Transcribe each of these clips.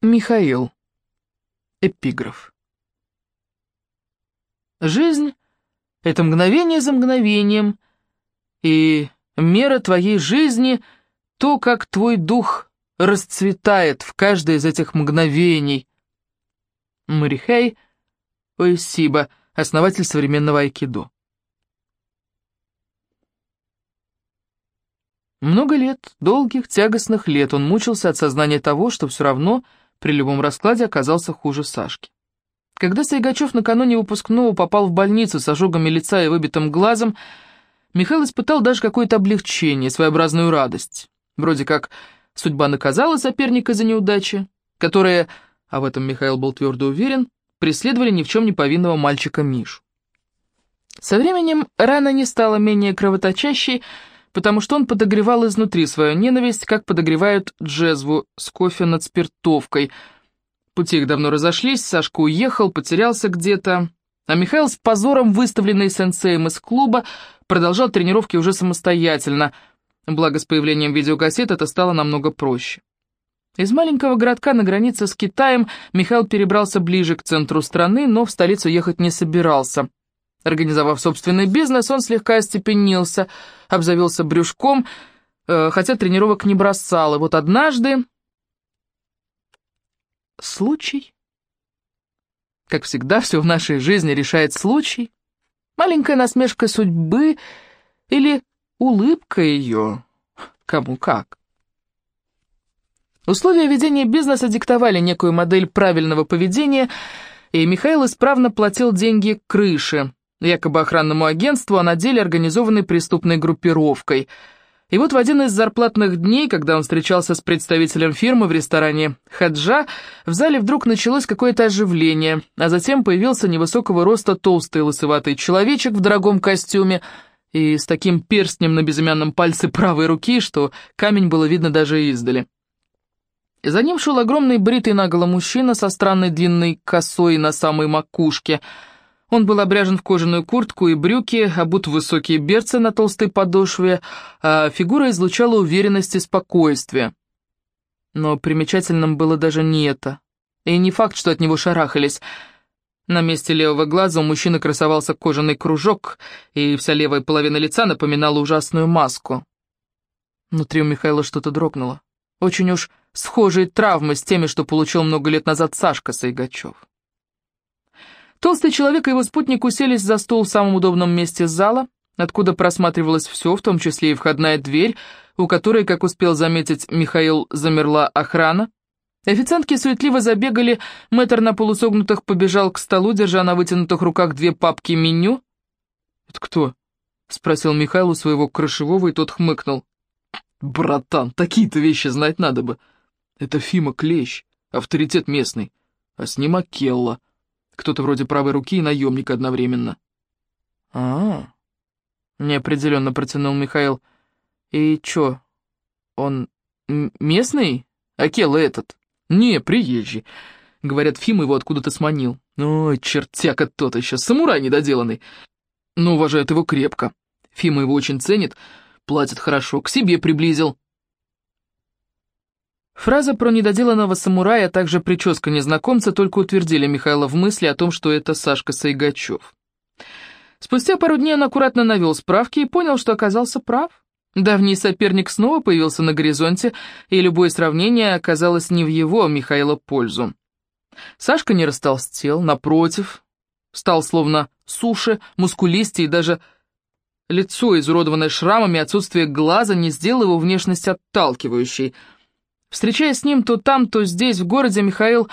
Михаил. Эпиграф. Жизнь — это мгновение за мгновением, и мера твоей жизни — то, как твой дух расцветает в каждое из этих мгновений. Марихей Уэсиба, основатель современного айкидо. Много лет, долгих, тягостных лет он мучился от сознания того, что все равно — при любом раскладе оказался хуже Сашки. Когда Сайгачев накануне выпускного попал в больницу с ожогами лица и выбитым глазом, Михаил испытал даже какое-то облегчение, своеобразную радость. Вроде как судьба наказала соперника за неудачи, которые, а в этом Михаил был твердо уверен, преследовали ни в чем не повинного мальчика Мишу. Со временем рана не стала менее кровоточащей, потому что он подогревал изнутри свою ненависть, как подогревают джезву с кофе над спиртовкой. Пути их давно разошлись, Сашка уехал, потерялся где-то, а Михаил с позором, выставленный сенсеем из клуба, продолжал тренировки уже самостоятельно, благо с появлением видеокассет это стало намного проще. Из маленького городка на границе с Китаем Михаил перебрался ближе к центру страны, но в столицу ехать не собирался. Организовав собственный бизнес, он слегка остепенился, обзавелся брюшком, э, хотя тренировок не бросал. И вот однажды... Случай? Как всегда, все в нашей жизни решает случай. Маленькая насмешка судьбы или улыбка ее. Кому как. Условия ведения бизнеса диктовали некую модель правильного поведения, и Михаил исправно платил деньги крыше, якобы охранному агентству, а на деле организованной преступной группировкой. И вот в один из зарплатных дней, когда он встречался с представителем фирмы в ресторане «Хаджа», в зале вдруг началось какое-то оживление, а затем появился невысокого роста толстый лысоватый человечек в дорогом костюме и с таким перстнем на безымянном пальце правой руки, что камень было видно даже издали. За ним шел огромный бритый наголо мужчина со странной длинной косой на самой макушке – он был обряжен в кожаную куртку и брюки, обут в высокие берцы на толстой подошве, а фигура излучала уверенность и спокойствие. Но примечательным было даже не это. И не факт, что от него шарахались. На месте левого глаза у мужчины красовался кожаный кружок, и вся левая половина лица напоминала ужасную маску. Внутри у Михаила что-то дрогнуло. Очень уж схожие травмы с теми, что получил много лет назад Сашка Сайгачев. Толстый человек и его спутник уселись за стол в самом удобном месте зала, откуда просматривалось все, в том числе и входная дверь, у которой, как успел заметить Михаил, замерла охрана. Официантки суетливо забегали, мэтр на полусогнутых побежал к столу, держа на вытянутых руках две папки меню. «Это кто?» — спросил Михаил у своего крышевого, и тот хмыкнул. «Братан, такие-то вещи знать надо бы. Это Фима Клещ, авторитет местный, а с ним Акелла». Кто-то вроде правой руки и наемник одновременно. а, -а, -а неопределенно протянул Михаил. «И чё, он местный? Акела этот?» «Не, приезжий. Говорят, Фим его откуда-то сманил. Ой, чертяка тот еще, самурай недоделанный. Но уважает его крепко. Фима его очень ценит, платит хорошо, к себе приблизил. Фраза про недоделанного самурая, а также прическа незнакомца только утвердили Михаила в мысли о том, что это Сашка Сайгачев. Спустя пару дней он аккуратно навел справки и понял, что оказался прав. Давний соперник снова появился на горизонте, и любое сравнение оказалось не в его, Михаила, пользу. Сашка не растолстел, напротив, стал словно суше, мускулистее и даже лицо, изуродованное шрамами, отсутствие глаза не сделало его внешность отталкивающей – Встречаясь с ним то там, то здесь, в городе, Михаил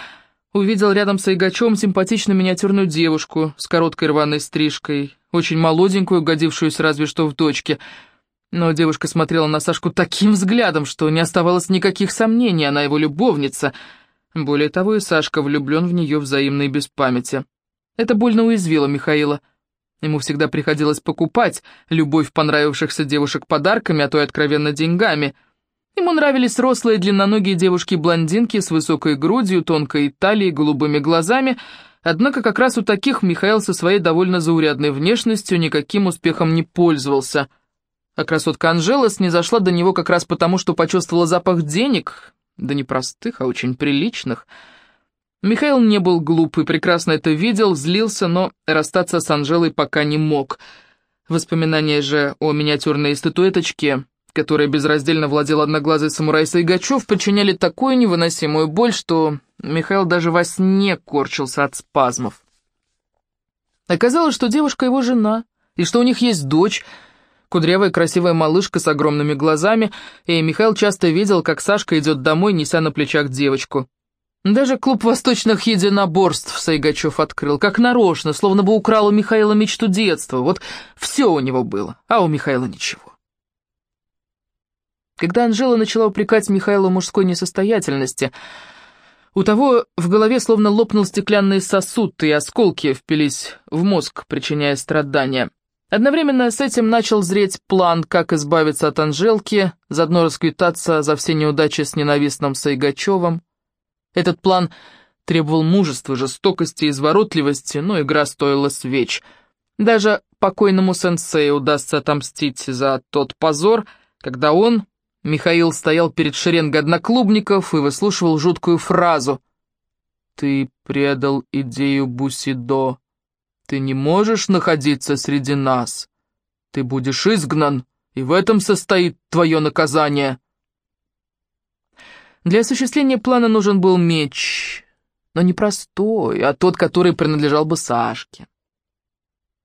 увидел рядом с Айгачом симпатичную миниатюрную девушку с короткой рваной стрижкой, очень молоденькую, годившуюся разве что в дочке. Но девушка смотрела на Сашку таким взглядом, что не оставалось никаких сомнений, она его любовница. Более того, и Сашка влюблен в нее взаимно и без памяти. Это больно уязвило Михаила. Ему всегда приходилось покупать любовь понравившихся девушек подарками, а то и откровенно деньгами — Ему нравились рослые длинноногие девушки-блондинки с высокой грудью, тонкой талией, голубыми глазами, однако как раз у таких Михаил со своей довольно заурядной внешностью никаким успехом не пользовался. А красотка Анжела снизошла до него как раз потому, что почувствовала запах денег, Да не простых, а очень приличных. Михаил не был глуп и прекрасно это видел, злился, но расстаться с Анжелой пока не мог. Воспоминания же о миниатюрной статуэточке, которой безраздельно владел одноглазый самурай Сайгачев, причиняли такую невыносимую боль, что Михаил даже во сне корчился от спазмов. Оказалось, что девушка его жена, и что у них есть дочь, кудрявая красивая малышка с огромными глазами, и Михаил часто видел, как Сашка идет домой, неся на плечах девочку. Даже клуб восточных единоборств Сайгачев открыл, как нарочно, словно бы украл у Михаила мечту детства. Вот все у него было, а у Михаила ничего. Когда Анжела начала упрекать Михаила мужской несостоятельности, у того в голове словно лопнул стеклянный сосуд, и осколки впились в мозг, причиняя страдания. Одновременно с этим начал зреть план, как избавиться от Анжелки, заодно расквитаться за все неудачи с ненавистным Сайгачевым. Этот план требовал мужества, жестокости изворотливости, но игра стоила свеч. Даже покойному сенсею удастся отомстить за тот позор, когда он, Михаил, стоял перед шеренгой одноклубников и выслушивал жуткую фразу «Ты предал идею Бусидо. Ты не можешь находиться среди нас. Ты будешь изгнан, и в этом состоит твое наказание». Для осуществления плана нужен был меч, но не простой, а тот, который принадлежал бы Сашке.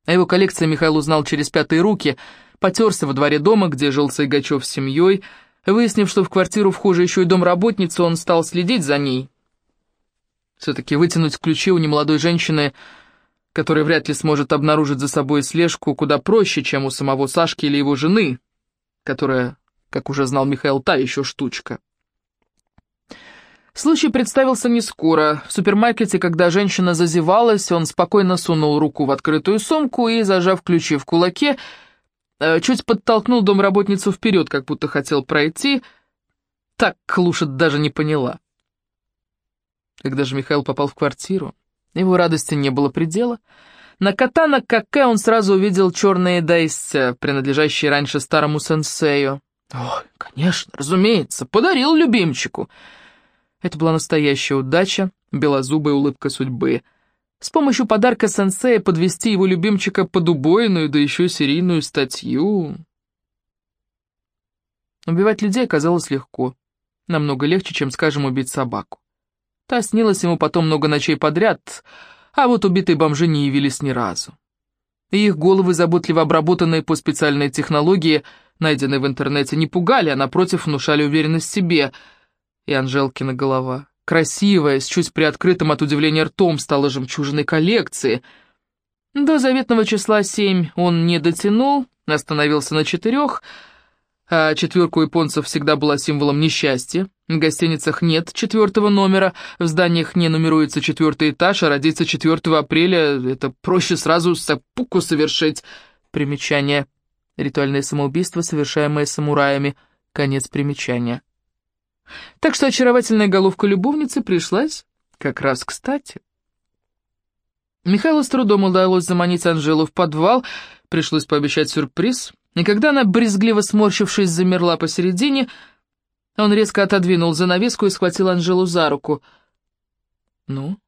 О его коллекции Михаил узнал через пятые руки, потерся во дворе дома, где жил Сайгачев с семьей. Выяснив, что в квартиру вхожа еще и домработница, он стал следить за ней. Все-таки вытянуть ключи у немолодой женщины, которая вряд ли сможет обнаружить за собой слежку, куда проще, чем у самого Сашки или его жены, которая, как уже знал Михаил, та еще штучка. Случай представился не скоро. В супермаркете, когда женщина зазевалась, он спокойно сунул руку в открытую сумку и, зажав ключи в кулаке, чуть подтолкнул домработницу вперед, как будто хотел пройти. Так Клушет даже не поняла. Когда же Михаил попал в квартиру, его радости не было предела. На катана Каке он сразу увидел черные дайся, принадлежащие раньше старому сенсею. Ой, конечно, разумеется, подарил любимчику — это была настоящая удача, белозубая улыбка судьбы. С помощью подарка сенсея подвести его любимчика под убойную, да еще серийную статью. Убивать людей оказалось легко. Намного легче, чем, скажем, убить собаку. Та снилась ему потом много ночей подряд, а вот убитые бомжи не явились ни разу. И их головы, заботливо обработанные по специальной технологии, найденные в интернете, не пугали, а напротив внушали уверенность себе — и Анжелкина голова. Красивая, с чуть приоткрытым от удивления ртом, стала жемчужиной коллекции. До заветного числа семь он не дотянул, остановился на четырех, а четверка японцев всегда была символом несчастья. В гостиницах нет четвертого номера, в зданиях не нумеруется четвертый этаж, а родиться 4 апреля — это проще сразу сапуку совершить. Примечание. Ритуальное самоубийство, совершаемое самураями. Конец примечания. Так что очаровательная головка любовницы пришлась как раз кстати. Михаилу с трудом удалось заманить Анжелу в подвал, пришлось пообещать сюрприз, и когда она, брезгливо сморщившись, замерла посередине, он резко отодвинул занавеску и схватил Анжелу за руку. «Ну?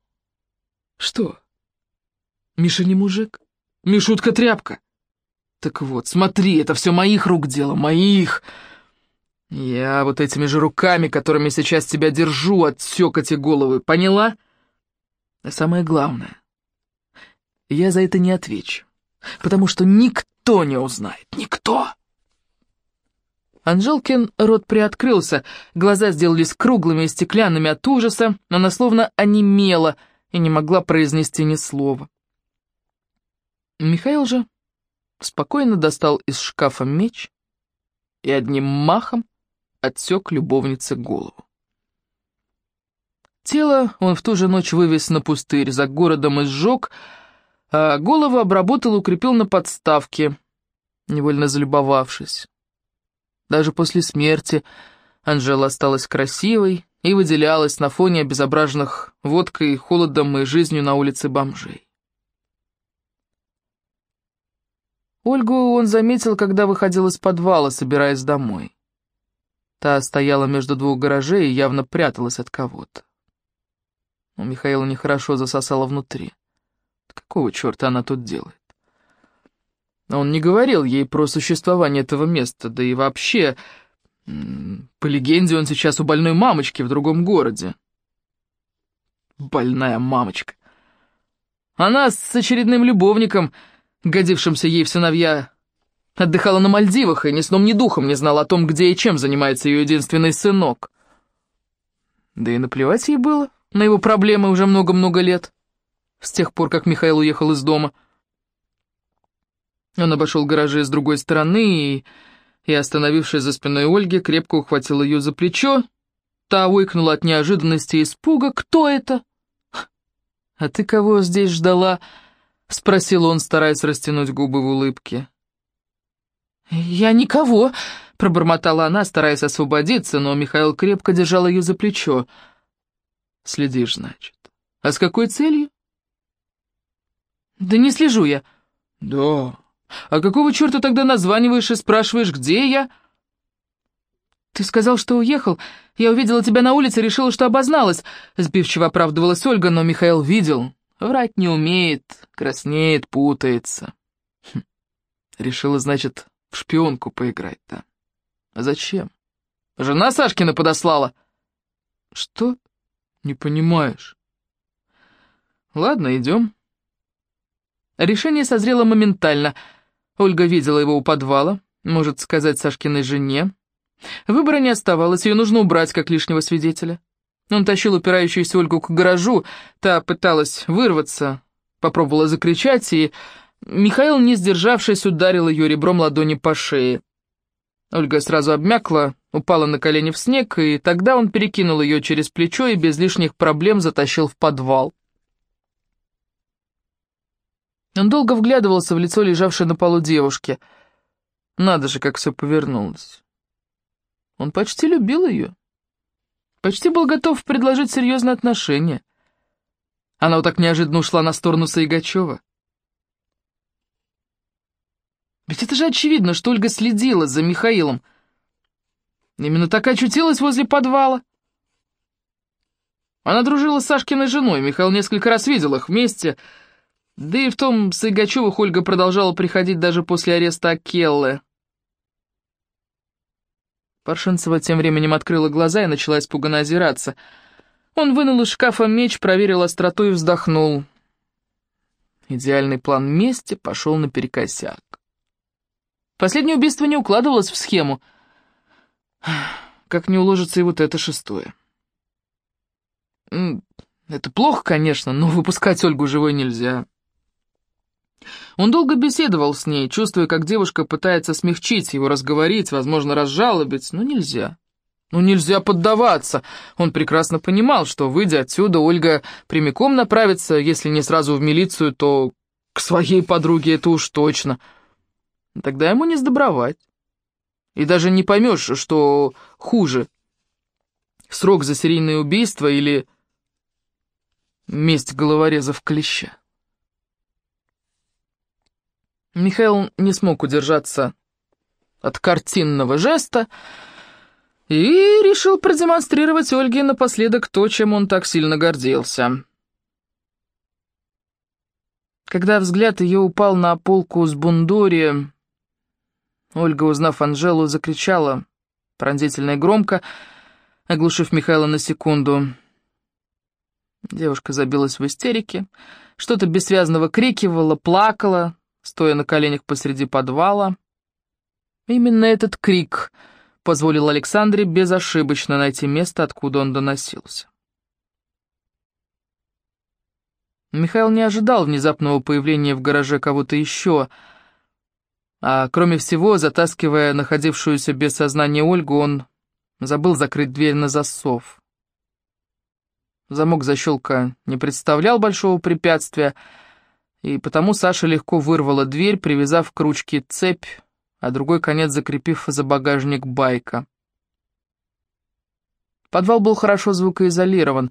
Что? Миша не мужик? Мишутка тряпка? Так вот, смотри, это все моих рук дело, моих!» Я вот этими же руками, которыми сейчас тебя держу, отсек эти головы, поняла? А самое главное, я за это не отвечу, потому что никто не узнает, никто. Анжелкин рот приоткрылся, глаза сделались круглыми и стеклянными от ужаса, но она словно онемела и не могла произнести ни слова. Михаил же спокойно достал из шкафа меч и одним махом отсек любовнице голову. Тело он в ту же ночь вывез на пустырь, за городом и сжег, а голову обработал и укрепил на подставке, невольно залюбовавшись. Даже после смерти Анжела осталась красивой и выделялась на фоне обезображенных водкой, холодом и жизнью на улице бомжей. Ольгу он заметил, когда выходил из подвала, собираясь домой. Та стояла между двух гаражей и явно пряталась от кого-то. У Михаила нехорошо засосало внутри. Какого черта она тут делает? Он не говорил ей про существование этого места, да и вообще, по легенде, он сейчас у больной мамочки в другом городе. Больная мамочка. Она с очередным любовником, годившимся ей в сыновья, отдыхала на Мальдивах и ни сном, ни духом не знала о том, где и чем занимается ее единственный сынок. Да и наплевать ей было на его проблемы уже много-много лет, с тех пор, как Михаил уехал из дома. Он обошел гаражи с другой стороны и, и, остановившись за спиной Ольги, крепко ухватил ее за плечо. Та выкнула от неожиданности и испуга. «Кто это?» «А ты кого здесь ждала?» — спросил он, стараясь растянуть губы в улыбке. «Я никого», — пробормотала она, стараясь освободиться, но Михаил крепко держал ее за плечо. «Следишь, значит. А с какой целью?» «Да не слежу я». «Да. А какого черта тогда названиваешь и спрашиваешь, где я?» «Ты сказал, что уехал. Я увидела тебя на улице, решила, что обозналась», — сбивчиво оправдывалась Ольга, но Михаил видел. Врать не умеет, краснеет, путается. Хм. Решила, значит, в шпионку поиграть-то. А зачем? Жена Сашкина подослала. Что? Не понимаешь. Ладно, идем. Решение созрело моментально. Ольга видела его у подвала, может сказать Сашкиной жене. Выбора не оставалось, ее нужно убрать как лишнего свидетеля. Он тащил упирающуюся Ольгу к гаражу, та пыталась вырваться, попробовала закричать, и Михаил, не сдержавшись, ударил ее ребром ладони по шее. Ольга сразу обмякла, упала на колени в снег, и тогда он перекинул ее через плечо и без лишних проблем затащил в подвал. Он долго вглядывался в лицо лежавшей на полу девушки. Надо же, как все повернулось. Он почти любил ее. Почти был готов предложить серьезные отношения. Она вот так неожиданно ушла на сторону Саигачева. Ведь это же очевидно, что Ольга следила за Михаилом. Именно так очутилась возле подвала. Она дружила с Сашкиной женой, Михаил несколько раз видел их вместе, да и в том с Игачевых Ольга продолжала приходить даже после ареста Акеллы. Паршинцева тем временем открыла глаза и начала испуганно озираться. Он вынул из шкафа меч, проверил остроту и вздохнул. Идеальный план мести пошел наперекосяк. Последнее убийство не укладывалось в схему. Как не уложится и вот это шестое. Это плохо, конечно, но выпускать Ольгу живой нельзя. Он долго беседовал с ней, чувствуя, как девушка пытается смягчить его, разговорить, возможно, разжалобить, но нельзя. Ну нельзя поддаваться. Он прекрасно понимал, что, выйдя отсюда, Ольга прямиком направится, если не сразу в милицию, то к своей подруге это уж точно. Тогда ему не сдобровать. И даже не поймешь, что хуже. Срок за серийное убийство или месть головорезов клеща. Михаил не смог удержаться от картинного жеста и решил продемонстрировать Ольге напоследок то, чем он так сильно гордился. Когда взгляд ее упал на полку с бундури, Ольга, узнав Анжелу, закричала пронзительно и громко, оглушив Михаила на секунду. Девушка забилась в истерике, что-то бессвязно выкрикивала, плакала, стоя на коленях посреди подвала. Именно этот крик позволил Александре безошибочно найти место, откуда он доносился. Михаил не ожидал внезапного появления в гараже кого-то еще, а кроме всего, затаскивая находившуюся без сознания Ольгу, он забыл закрыть дверь на засов. Замок защелка не представлял большого препятствия, и потому Саша легко вырвала дверь, привязав к ручке цепь, а другой конец закрепив за багажник байка. Подвал был хорошо звукоизолирован.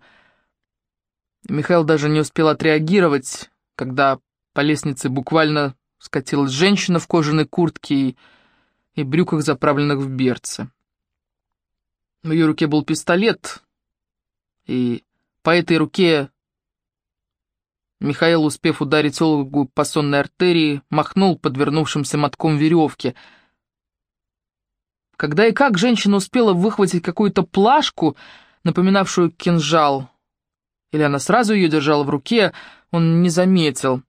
Михаил даже не успел отреагировать, когда по лестнице буквально скатилась женщина в кожаной куртке и, и брюках, заправленных в берцы. В ее руке был пистолет, и по этой руке Михаил, успев ударить Ольгу по сонной артерии, махнул подвернувшимся мотком веревки. Когда и как женщина успела выхватить какую-то плашку, напоминавшую кинжал, или она сразу ее держала в руке, он не заметил.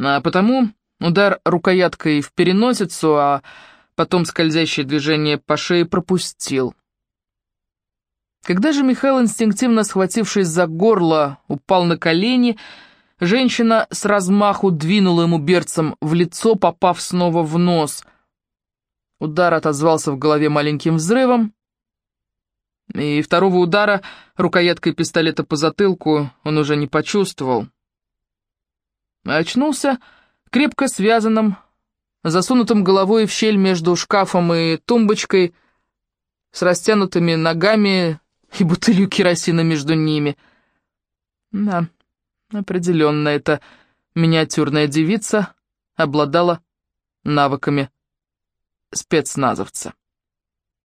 А потому удар рукояткой в переносицу, а потом скользящее движение по шее пропустил. Когда же Михаил, инстинктивно схватившись за горло, упал на колени, женщина с размаху двинула ему берцем в лицо, попав снова в нос. Удар отозвался в голове маленьким взрывом, и второго удара рукояткой пистолета по затылку он уже не почувствовал. Очнулся крепко связанным, засунутым головой в щель между шкафом и тумбочкой, с растянутыми ногами и бутылью керосина между ними. Да, определенно, эта миниатюрная девица обладала навыками спецназовца.